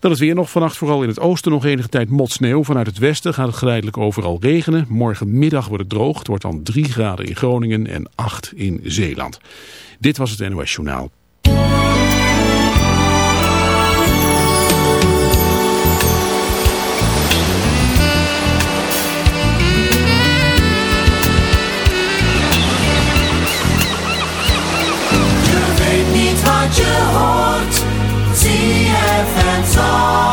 Dan is weer nog vannacht vooral in het oosten nog enige tijd motsneeuw. Vanuit het westen gaat het geleidelijk overal regenen. Morgenmiddag wordt het droog. Het wordt dan 3 graden in Groningen en 8 in Zeeland. Dit was het NOS Journaal. song.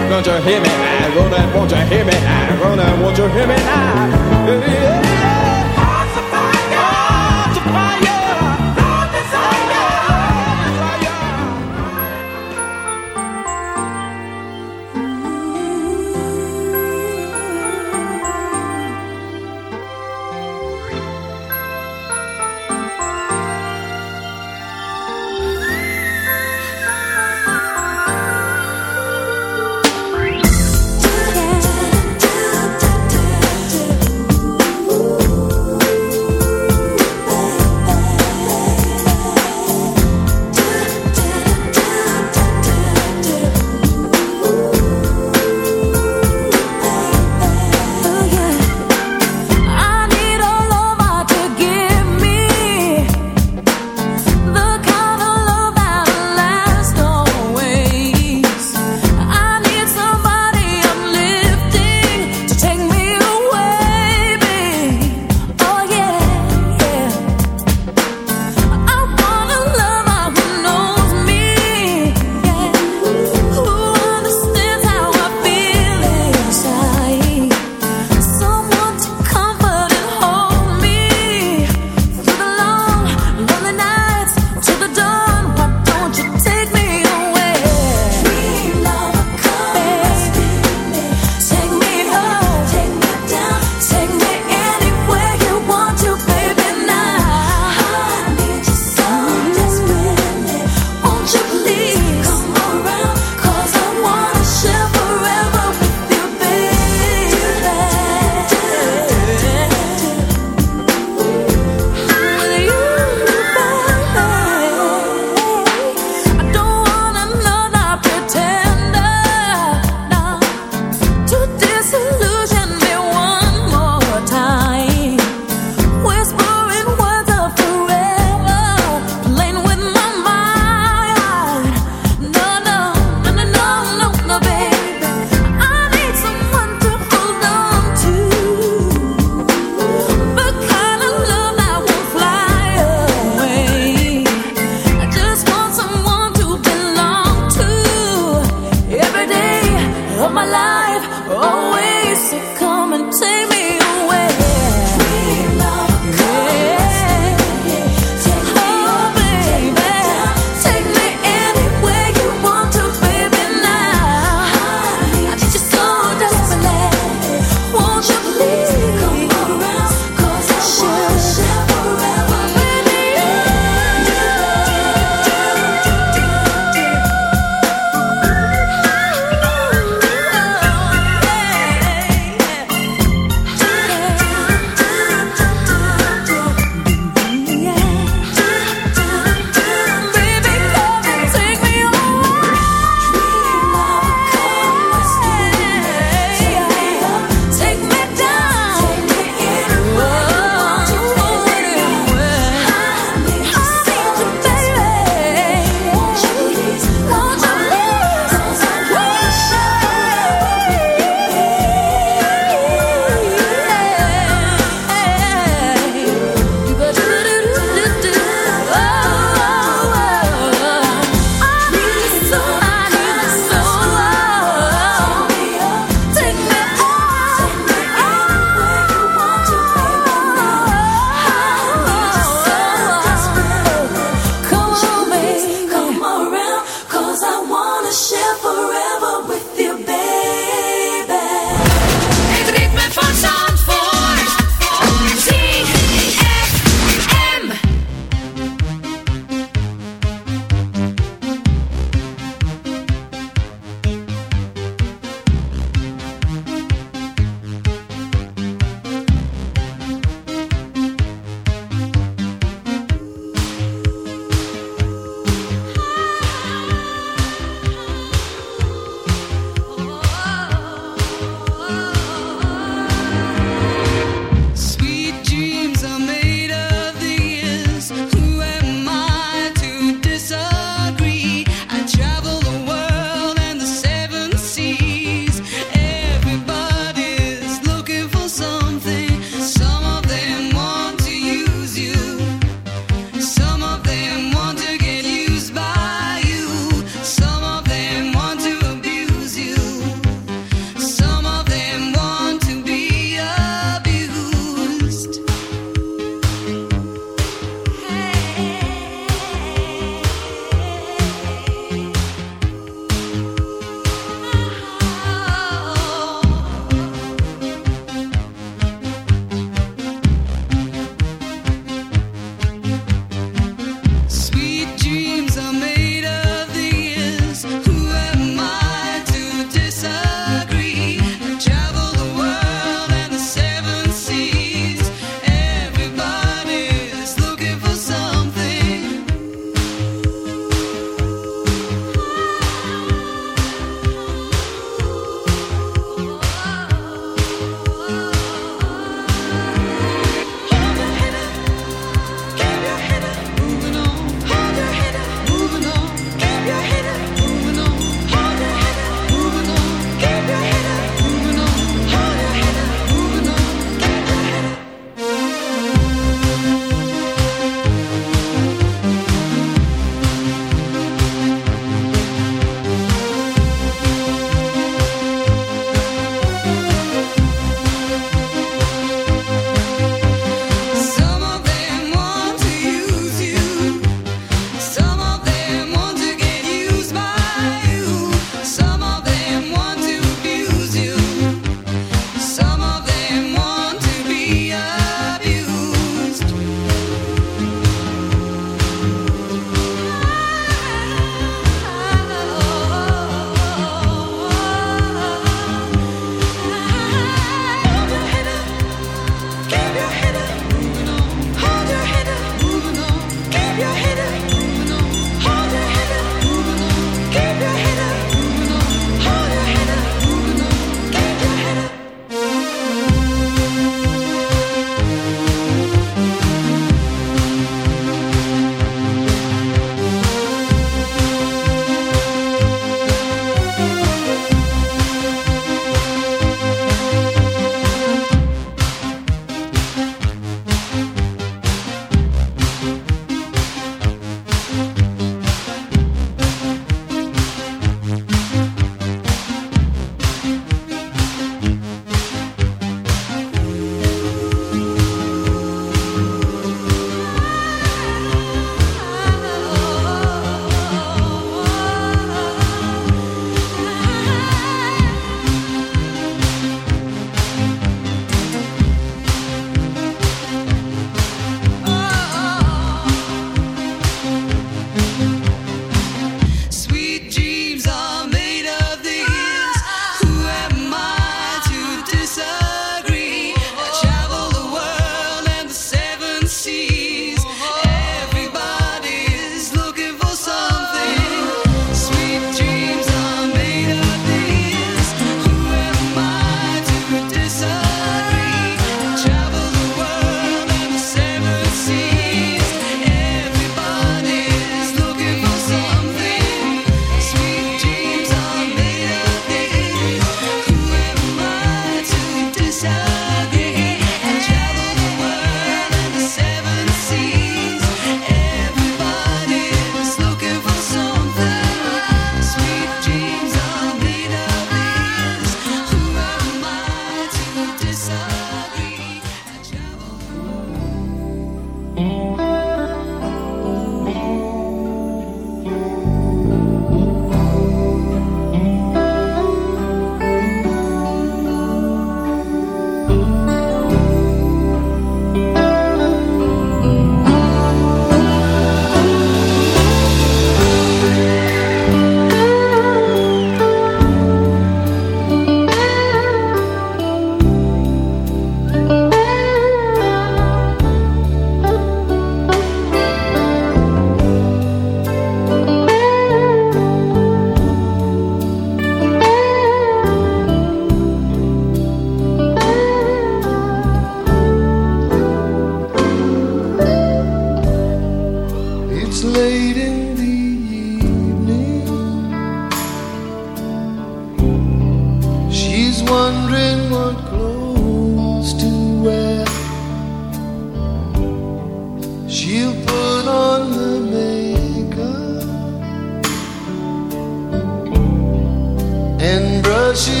hoje.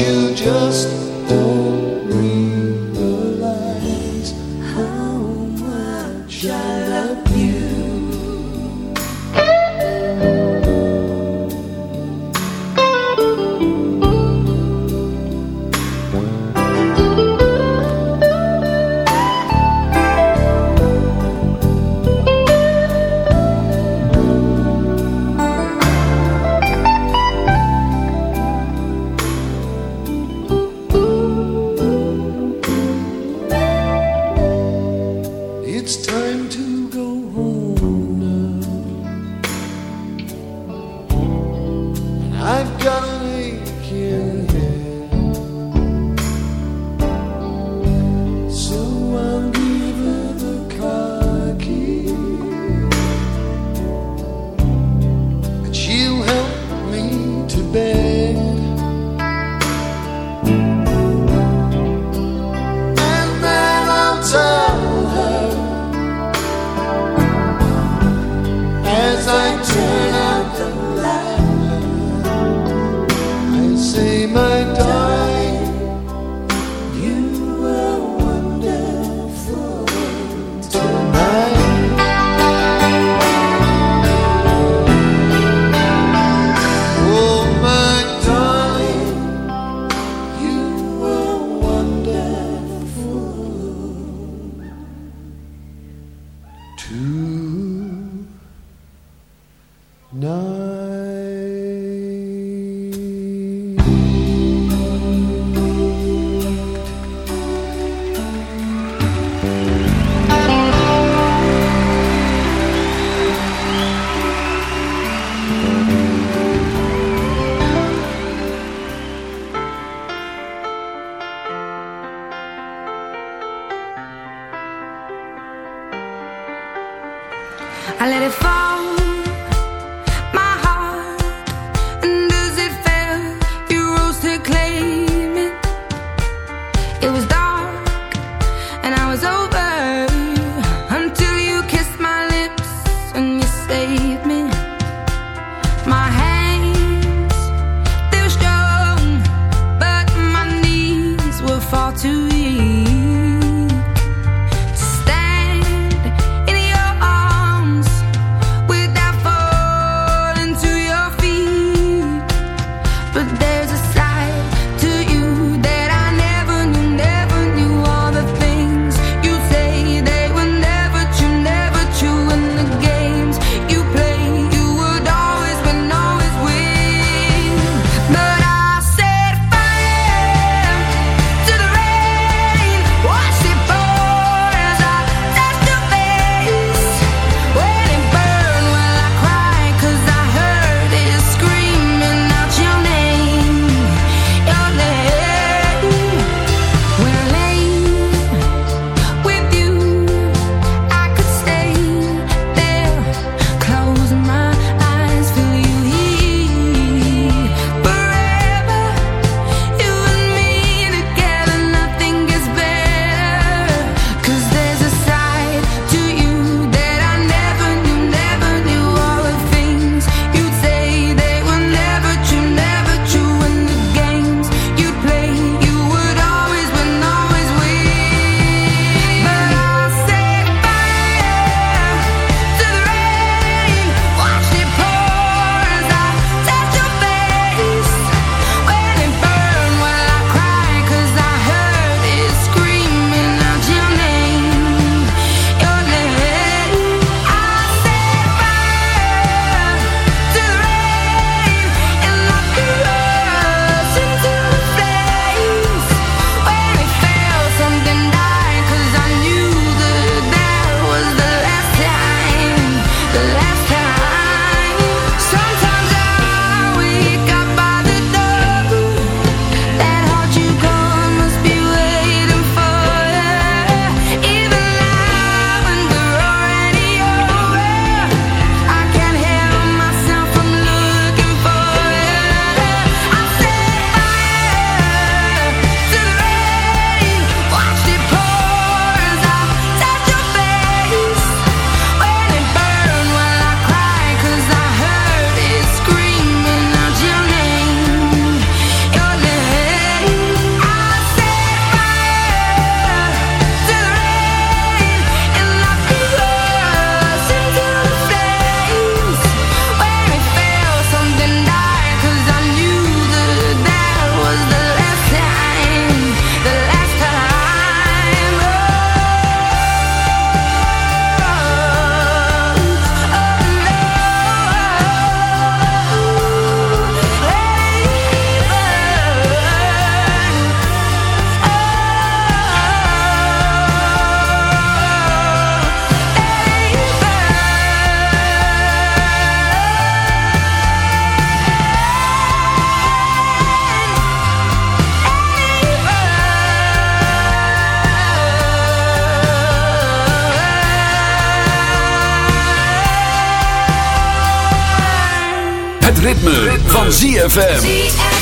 you just don't. Ritme, van ZFM. ZFM.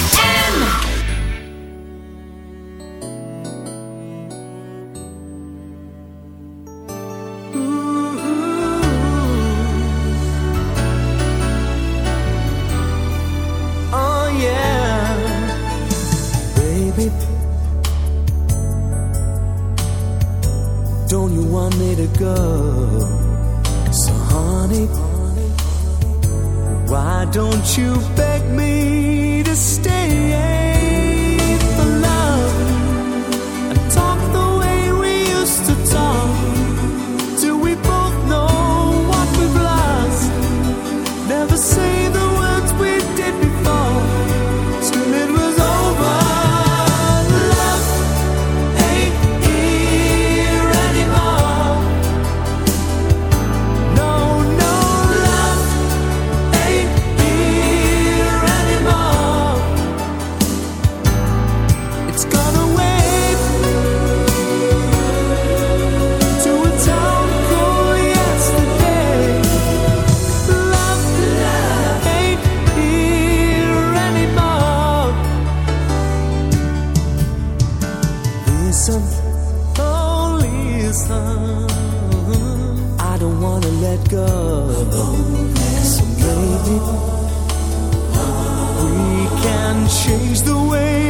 change the way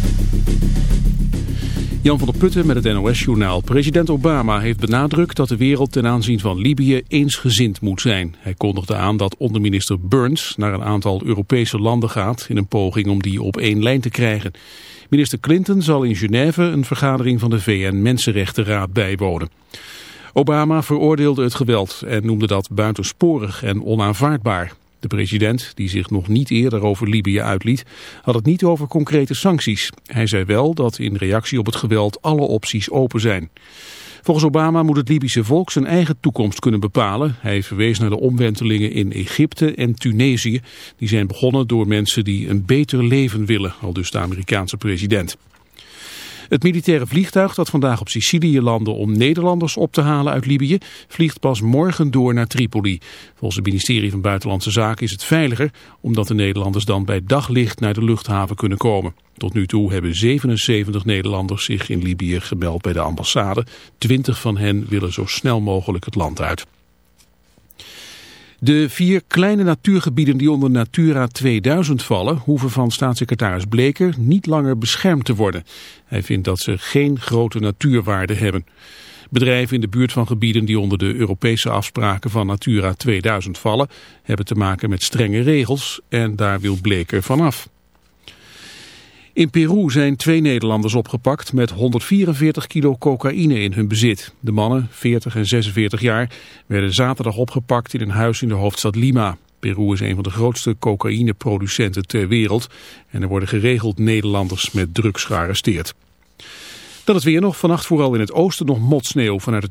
Jan van der Putten met het NOS-journaal. President Obama heeft benadrukt dat de wereld ten aanzien van Libië eensgezind moet zijn. Hij kondigde aan dat onderminister Burns naar een aantal Europese landen gaat... in een poging om die op één lijn te krijgen. Minister Clinton zal in Genève een vergadering van de VN-Mensenrechtenraad bijwonen. Obama veroordeelde het geweld en noemde dat buitensporig en onaanvaardbaar. De president, die zich nog niet eerder over Libië uitliet, had het niet over concrete sancties. Hij zei wel dat in reactie op het geweld alle opties open zijn. Volgens Obama moet het Libische volk zijn eigen toekomst kunnen bepalen. Hij verwees naar de omwentelingen in Egypte en Tunesië. Die zijn begonnen door mensen die een beter leven willen, al dus de Amerikaanse president. Het militaire vliegtuig dat vandaag op Sicilië landde om Nederlanders op te halen uit Libië, vliegt pas morgen door naar Tripoli. Volgens het ministerie van Buitenlandse Zaken is het veiliger, omdat de Nederlanders dan bij daglicht naar de luchthaven kunnen komen. Tot nu toe hebben 77 Nederlanders zich in Libië gemeld bij de ambassade. 20 van hen willen zo snel mogelijk het land uit. De vier kleine natuurgebieden die onder Natura 2000 vallen... hoeven van staatssecretaris Bleker niet langer beschermd te worden. Hij vindt dat ze geen grote natuurwaarde hebben. Bedrijven in de buurt van gebieden die onder de Europese afspraken van Natura 2000 vallen... hebben te maken met strenge regels en daar wil Bleker vanaf. In Peru zijn twee Nederlanders opgepakt met 144 kilo cocaïne in hun bezit. De mannen, 40 en 46 jaar, werden zaterdag opgepakt in een huis in de hoofdstad Lima. Peru is een van de grootste cocaïneproducenten ter wereld en er worden geregeld Nederlanders met drugs gearresteerd. Dat het weer nog, vannacht vooral in het oosten nog motsneeuw vanuit het